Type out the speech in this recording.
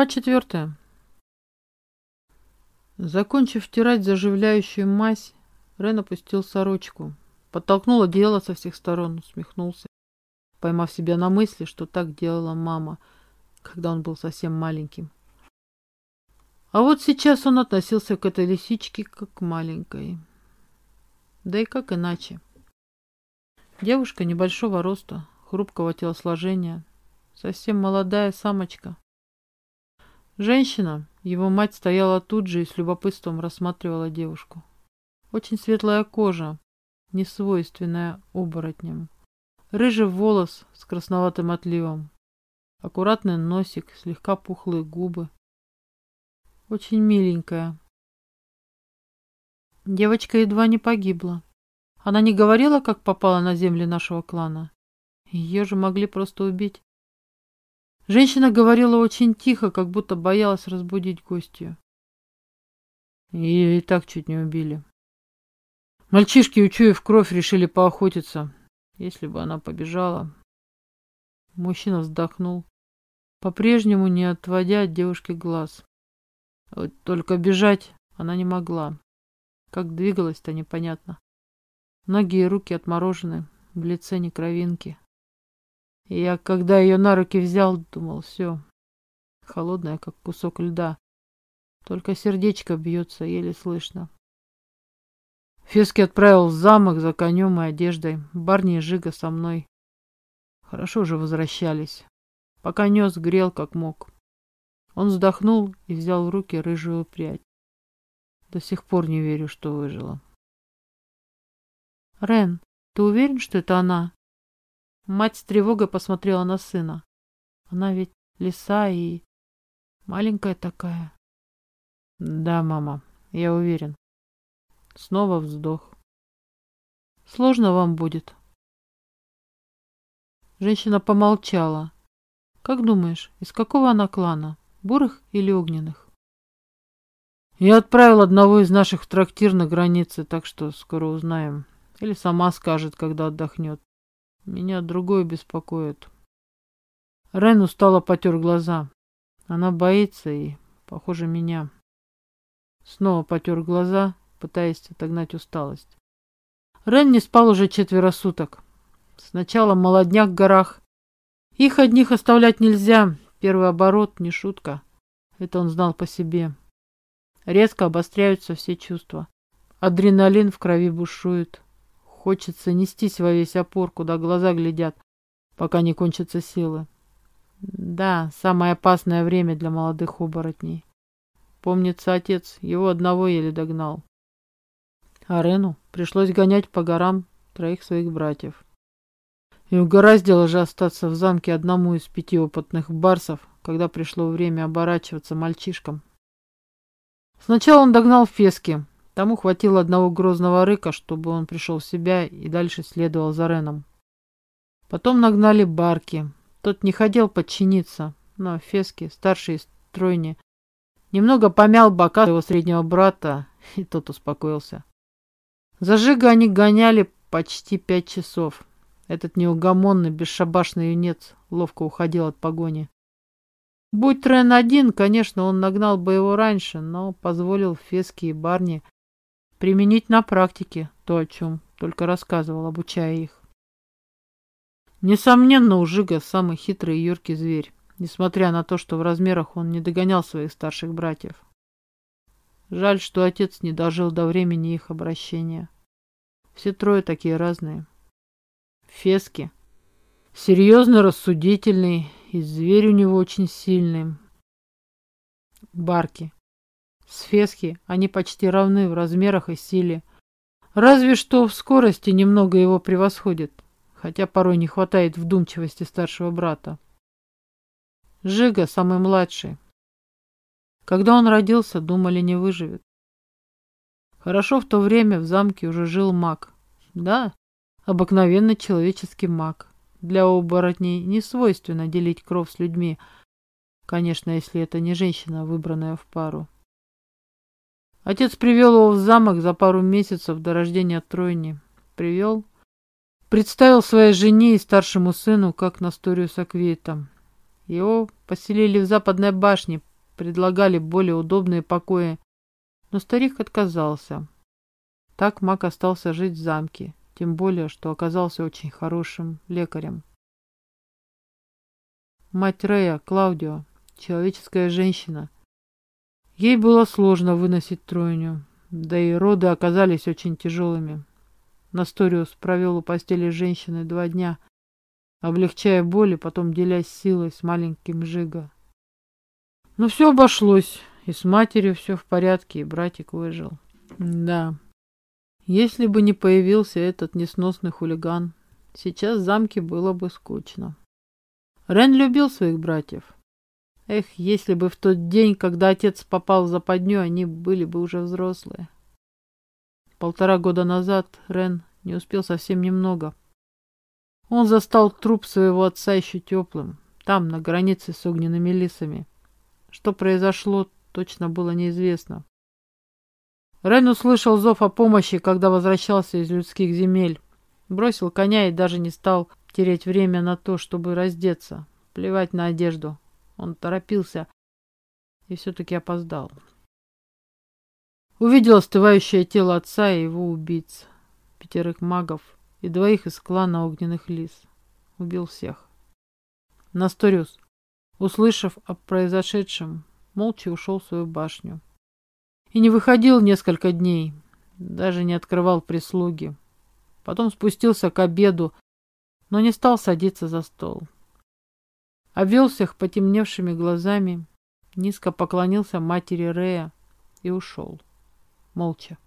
Глава четвертая. Закончив втирать заживляющую мазь, Рен опустил сорочку, подтолкнул одеяло со всех сторон, усмехнулся, поймав себя на мысли, что так делала мама, когда он был совсем маленьким. А вот сейчас он относился к этой лисичке как к маленькой. Да и как иначе. Девушка небольшого роста, хрупкого телосложения, совсем молодая самочка. Женщина, его мать стояла тут же и с любопытством рассматривала девушку. Очень светлая кожа, не свойственная оборотням. Рыжий волос с красноватым отливом. Аккуратный носик, слегка пухлые губы. Очень миленькая. Девочка едва не погибла. Она не говорила, как попала на земли нашего клана. Ее же могли просто убить. Женщина говорила очень тихо, как будто боялась разбудить гостью. Ее и так чуть не убили. Мальчишки, учуяв кровь, решили поохотиться. Если бы она побежала... Мужчина вздохнул, по-прежнему не отводя от девушки глаз. Вот только бежать она не могла. Как двигалась-то непонятно. Ноги и руки отморожены, в лице не кровинки. Я, когда ее на руки взял, думал, все, холодная, как кусок льда. Только сердечко бьется, еле слышно. Фески отправил в замок за конем и одеждой. Барни и Жига со мной. Хорошо же возвращались. Пока нес, грел как мог. Он вздохнул и взял в руки рыжую прядь. До сих пор не верю, что выжила. Рен, ты уверен, что это она? Мать с тревогой посмотрела на сына. Она ведь лиса и маленькая такая. Да, мама, я уверен. Снова вздох. Сложно вам будет. Женщина помолчала. Как думаешь, из какого она клана? Бурых или огненных? Я отправил одного из наших трактир на границе, так что скоро узнаем. Или сама скажет, когда отдохнет. Меня другое беспокоит. Рен устало потер глаза. Она боится и, похоже, меня. Снова потер глаза, пытаясь отогнать усталость. Рен не спал уже четверо суток. Сначала молодняк в горах. Их одних оставлять нельзя. Первый оборот не шутка. Это он знал по себе. Резко обостряются все чувства. Адреналин в крови бушует. Хочется нестись во весь опор, куда глаза глядят, пока не кончатся силы. Да, самое опасное время для молодых оборотней. Помнится, отец его одного еле догнал. А Рену пришлось гонять по горам троих своих братьев. И угораздило же остаться в замке одному из пяти опытных барсов, когда пришло время оборачиваться мальчишкам. Сначала он догнал Фески, Тому хватило одного грозного рыка, чтобы он пришел в себя и дальше следовал за Реном. Потом нагнали Барки. Тот не хотел подчиниться, но Фески, старший из тройни, немного помял бока своего среднего брата, и тот успокоился. Зажига они гоняли почти пять часов. Этот неугомонный, бесшабашный юнец ловко уходил от погони. Будь Рен один, конечно, он нагнал бы его раньше, но позволил Фески и Барни применить на практике то, о чем только рассказывал, обучая их. Несомненно, у Жига самый хитрый и юркий зверь, несмотря на то, что в размерах он не догонял своих старших братьев. Жаль, что отец не дожил до времени их обращения. Все трое такие разные. Фески. Серьезно рассудительный, и зверь у него очень сильный. Барки. С Фесхи они почти равны в размерах и силе. Разве что в скорости немного его превосходит, хотя порой не хватает вдумчивости старшего брата. Жига самый младший. Когда он родился, думали, не выживет. Хорошо в то время в замке уже жил маг. Да, обыкновенный человеческий маг. Для оборотней не свойственно делить кровь с людьми, конечно, если это не женщина, выбранная в пару. Отец привел его в замок за пару месяцев до рождения тройни. Привел. Представил своей жене и старшему сыну, как Насторию с. Его поселили в западной башне, предлагали более удобные покои, но старик отказался. Так маг остался жить в замке, тем более, что оказался очень хорошим лекарем. Мать Рея, Клаудио, человеческая женщина. Ей было сложно выносить тройню, да и роды оказались очень тяжелыми. Насториус провел у постели женщины два дня, облегчая боль и потом делясь силой с маленьким Жига. Но все обошлось, и с матерью все в порядке, и братик выжил. Да, если бы не появился этот несносный хулиган, сейчас в замке было бы скучно. Рен любил своих братьев. Эх, если бы в тот день, когда отец попал в западню, они были бы уже взрослые. Полтора года назад Рен не успел совсем немного. Он застал труп своего отца еще теплым, там, на границе с огненными лисами. Что произошло, точно было неизвестно. Рен услышал зов о помощи, когда возвращался из людских земель. Бросил коня и даже не стал тереть время на то, чтобы раздеться. Плевать на одежду. Он торопился и все-таки опоздал. Увидел остывающее тело отца и его убийц, пятерых магов и двоих из клана огненных лис. Убил всех. Насториус, услышав о произошедшем, молча ушел в свою башню. И не выходил несколько дней, даже не открывал прислуги. Потом спустился к обеду, но не стал садиться за стол. Обвел всех потемневшими глазами, низко поклонился матери Рея и ушел, молча.